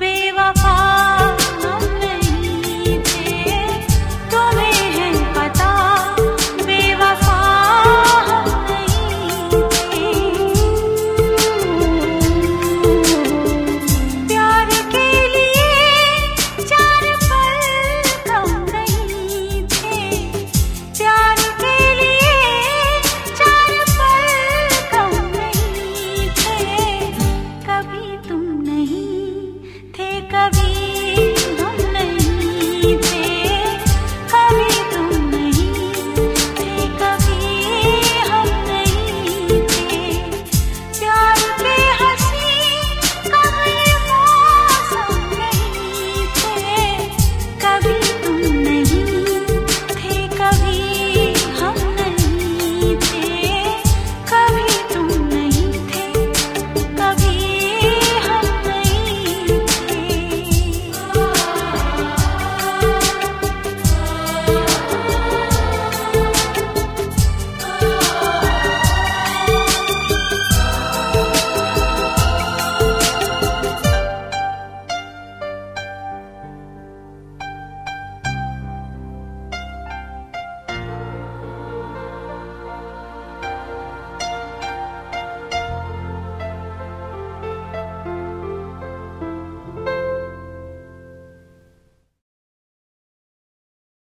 बेवफा